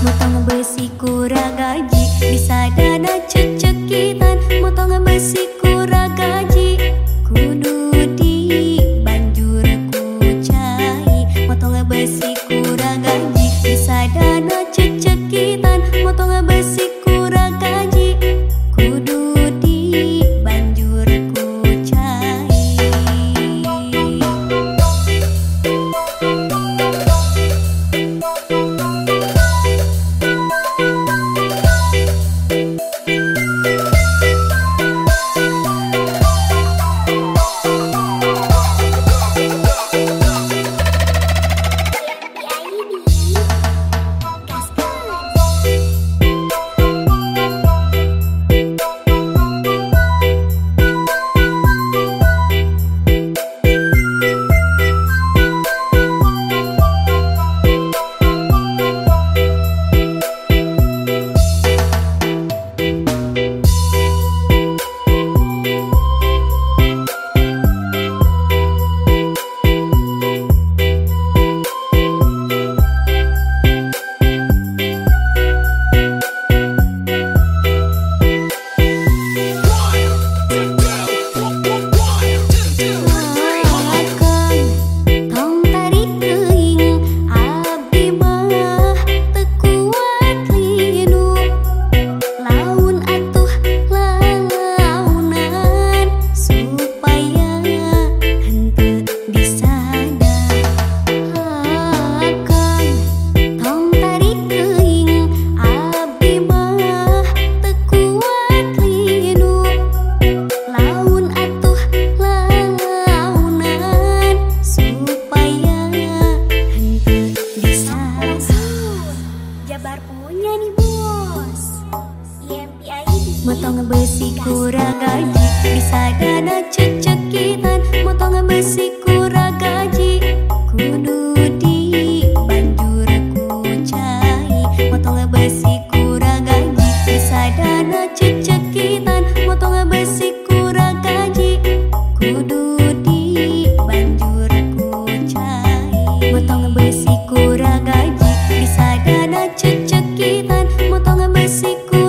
Motong besi kurang gaji Bisa dana cecekitan Motong besi kurang gaji. Bisa dana cecekitan Motong besi kurang gaji Kudu di banjur ku cai Motong besi kurang gaji Bisa dana cecekitan Motong besi kurang gaji Kudu di banjur ku cai Motong besi kurang gaji Bisa dana cecekitan Motong besi kurang